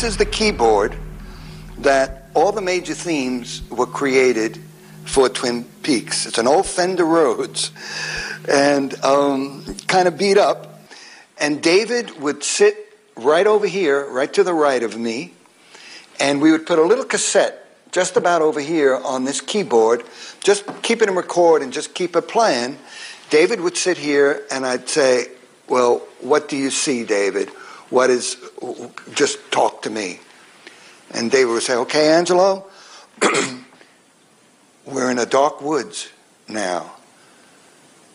This is the keyboard that all the major themes were created for Twin Peaks. It's an old Fender Rhodes and um, kind of beat up. And David would sit right over here, right to the right of me, and we would put a little cassette just about over here on this keyboard, just keep it in record and just keep it playing. David would sit here and I'd say, Well, what do you see, David? What is, just talk to me. And David would say, Okay, Angelo, we're in a dark woods now.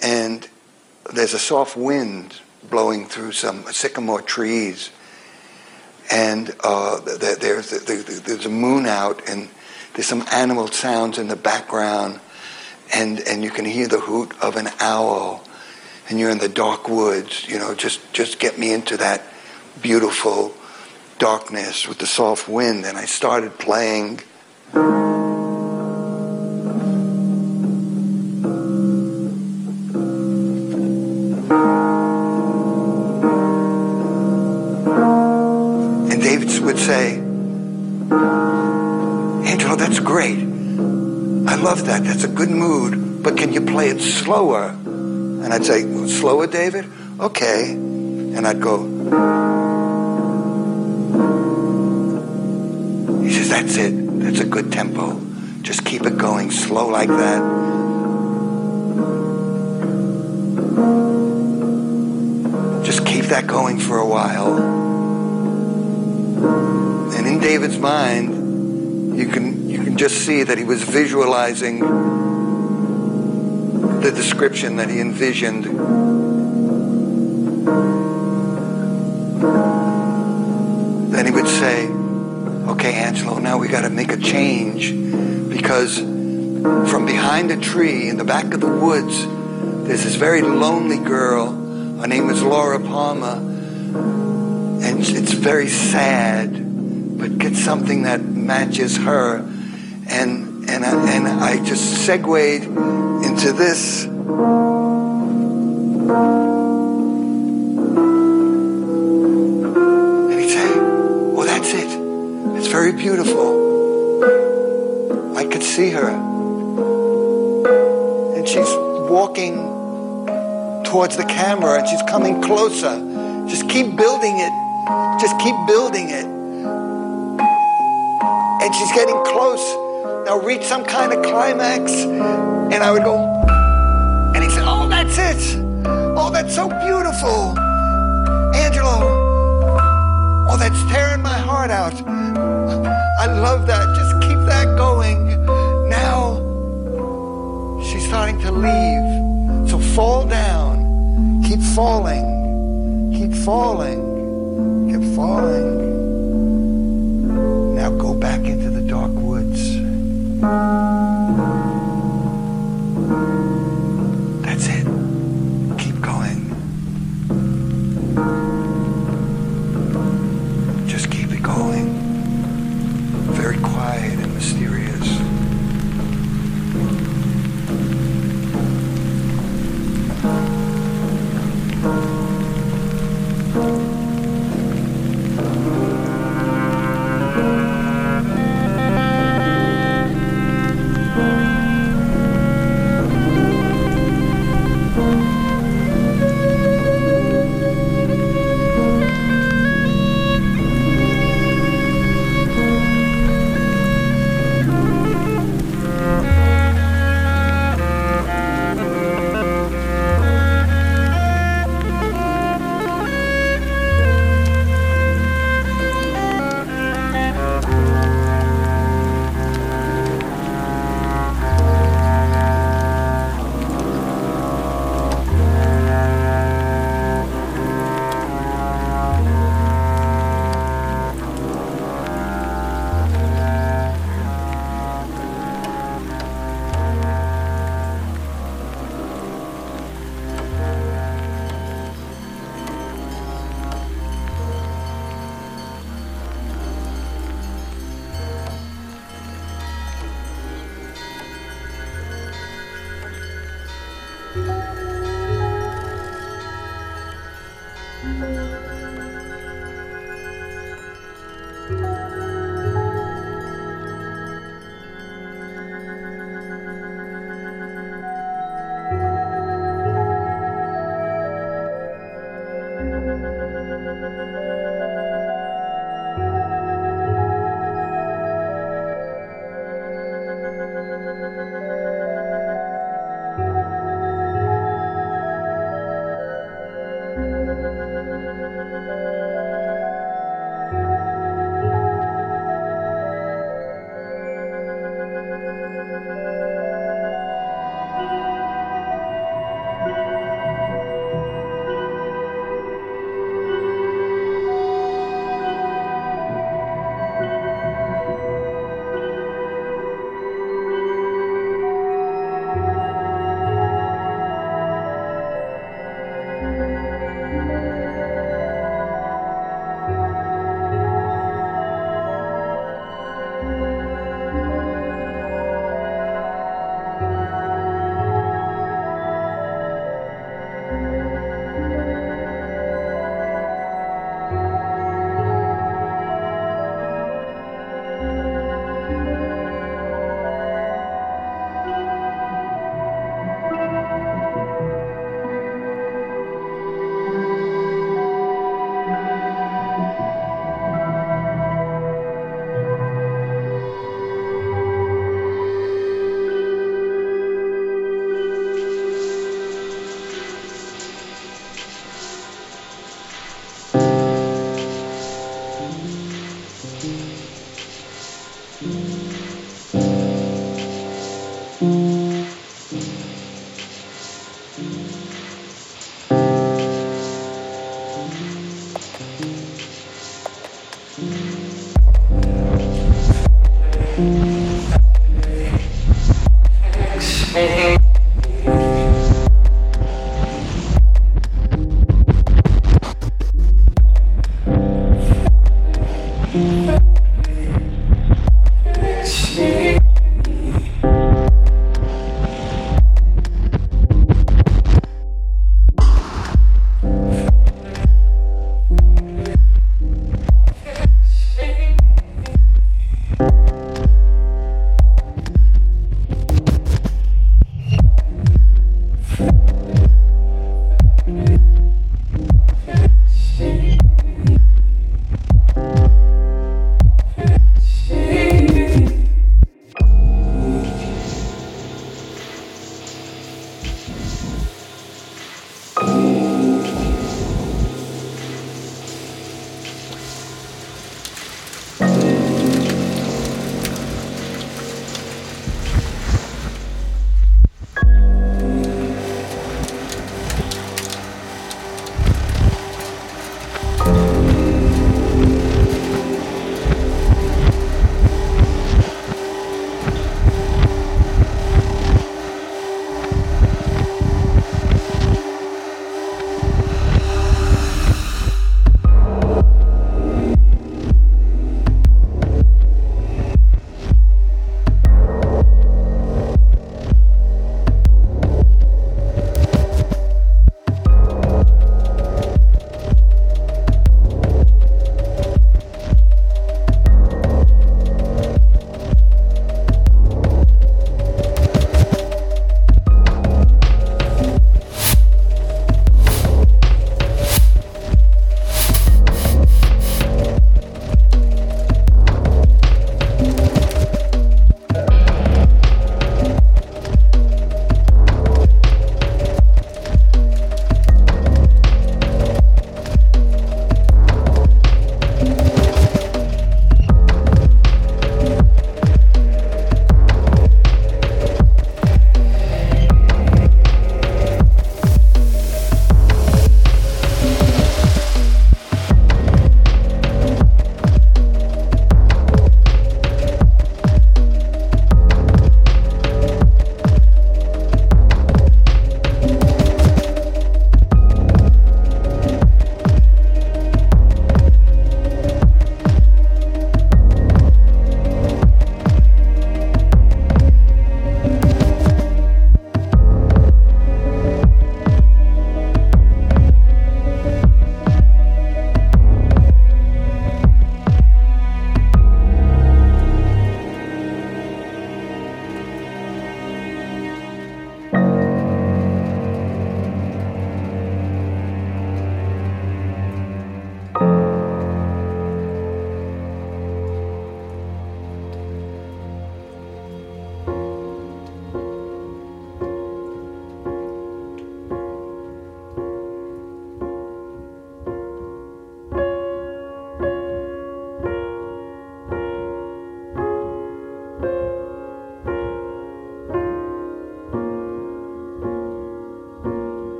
And there's a soft wind blowing through some sycamore trees. And uh, there's, there's a moon out, and there's some animal sounds in the background. And, and you can hear the hoot of an owl. And you're in the dark woods. You know, just, just get me into that beautiful darkness with the soft wind. And I started playing. And David would say, Angelo, that's great. I love that. That's a good mood. But can you play it slower? And I'd say, slower, David? Okay. And I'd go, That's it. That's a good tempo. Just keep it going slow like that. Just keep that going for a while. And in David's mind, you can you can just see that he was visualizing the description that he envisioned. A change because from behind a tree in the back of the woods, there's this very lonely girl. Her name is Laura Palmer. And it's very sad, but get something that matches her. And, and, I, and I just segued into this. And he'd say, well, that's it. It's very beautiful. See her. And she's walking towards the camera and she's coming closer. Just keep building it. Just keep building it. And she's getting close. Now reach some kind of climax. And I would go, and he said, Oh, that's it. Oh, that's so beautiful. Angelo. Oh, that's tearing my heart out. I love that. Just keep that going. Starting to leave. So fall down. Keep falling. Keep falling. Keep falling. Now go back into the dark woods.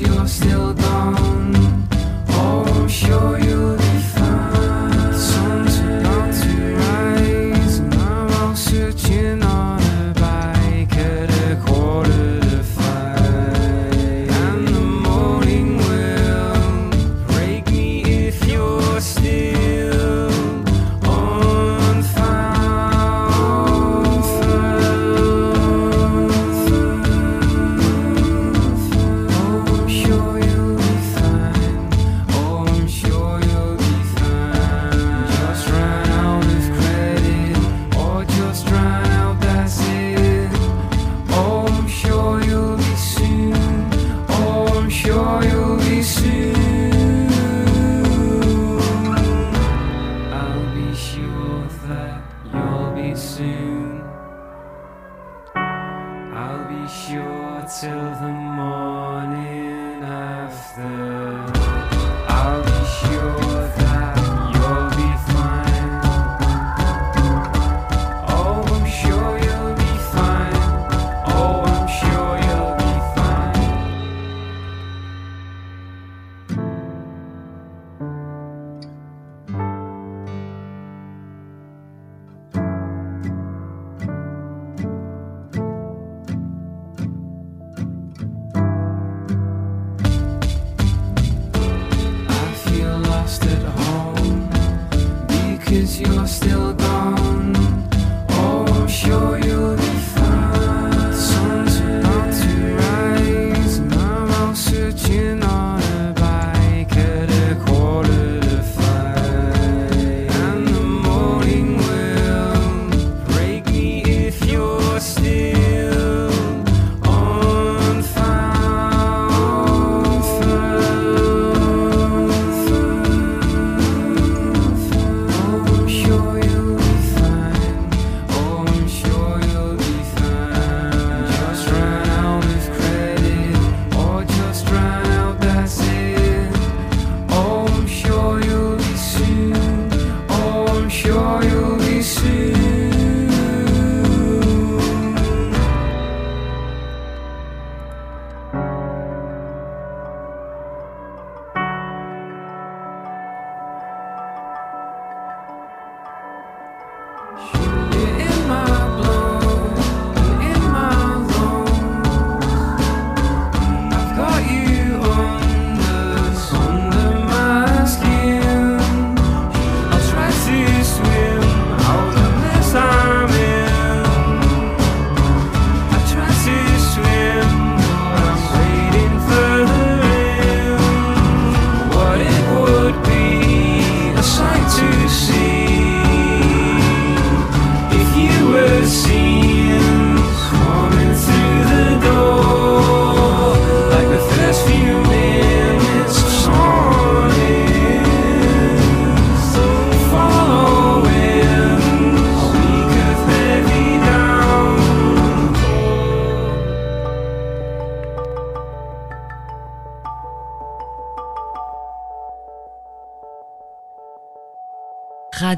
You're still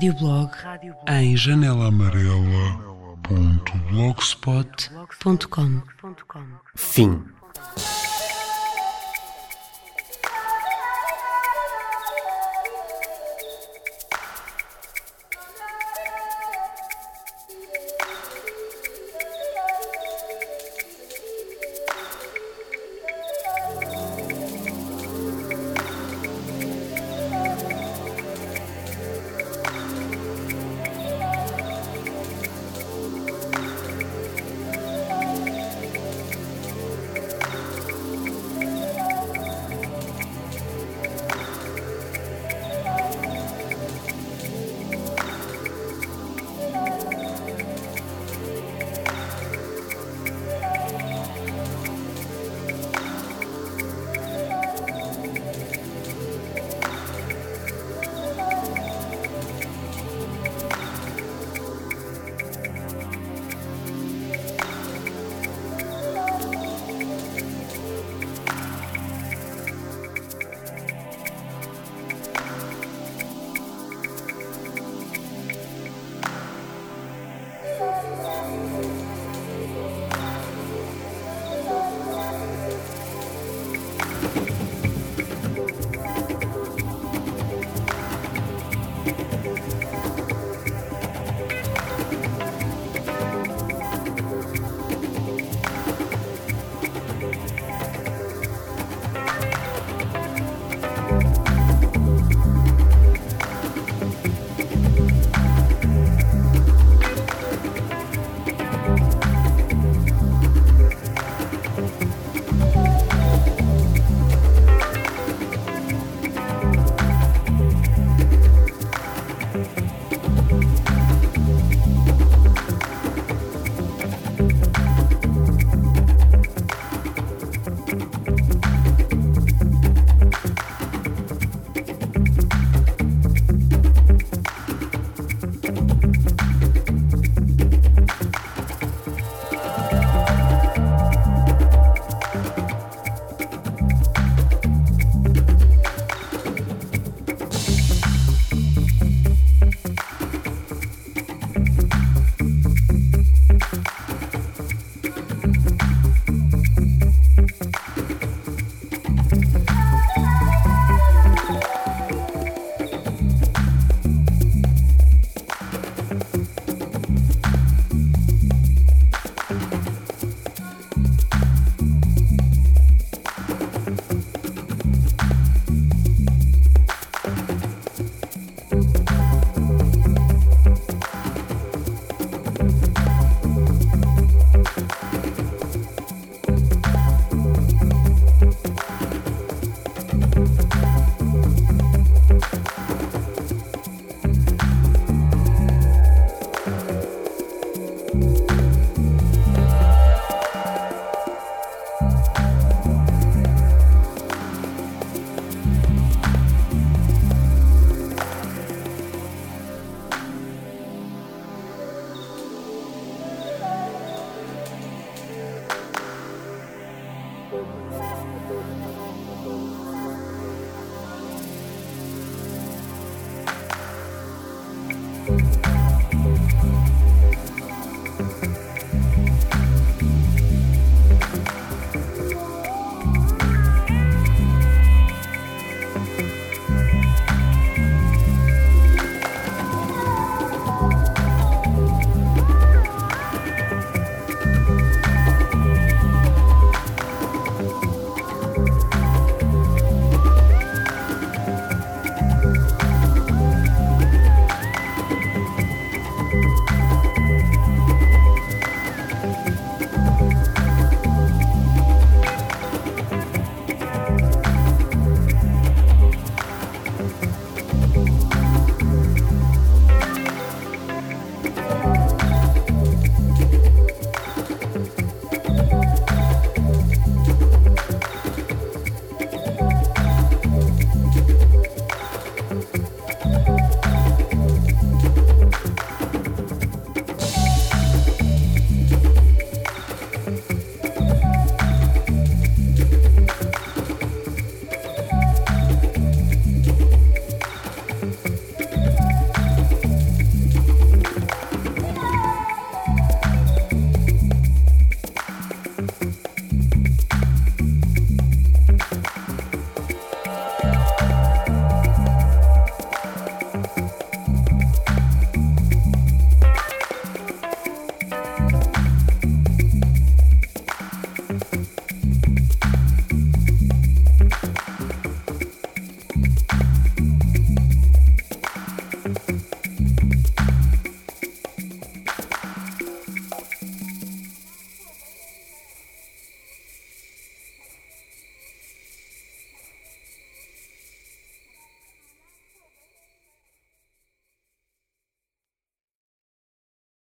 Radioblog em janelaamarela.blogspot.com Fim.